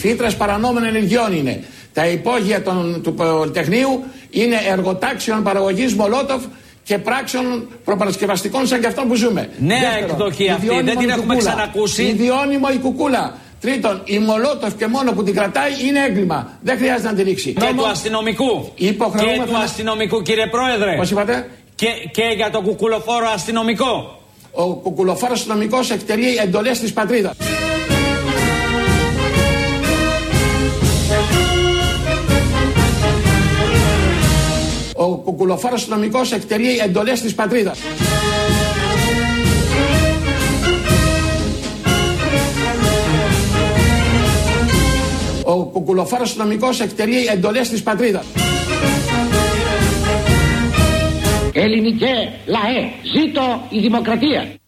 Φύτρε παρανόμων ενεργειών είναι. Τα υπόγεια των, του Πολυτεχνείου είναι εργοτάξεων παραγωγής Μολότοφ και πράξεων προπαρασκευαστικών σαν και αυτό που ζούμε. Νέα εκδοχή αυτή, δεν την έχουμε ξανακούσει. Ιδιώνυμο η κουκούλα. Τρίτον, η Μολότοφ και μόνο που την κρατάει είναι έγκλημα. Δεν χρειάζεται να την ρίξει. Και του αστυνομικού. Και του αστυνομικού, κύριε Πρόεδρε. Πώς είπατε; Και, και για τον κουκουλοφόρο αστυνομικό. Ο κουκουλοφόρος αστυνομικός εκτελεί εντολές της πατρίδας. Ο κουκουλοφόρο αστυνομικό εκτελεί εντολές της πατρίδας. Ο κουκουλοφόρος αστυνομικό εκτελεί εντολές της πατρίδας. Ελληνικέ λαέ, ζήτω η δημοκρατία.